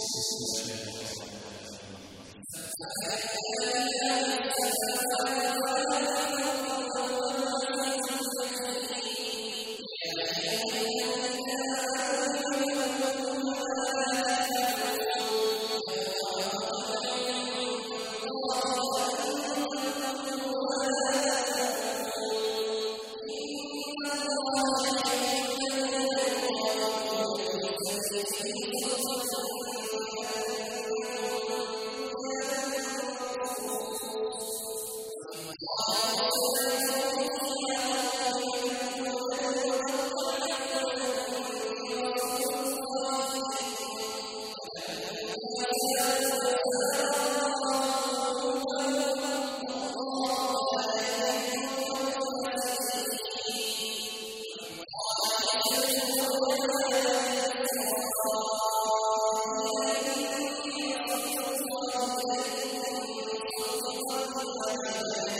Thank you. Amém.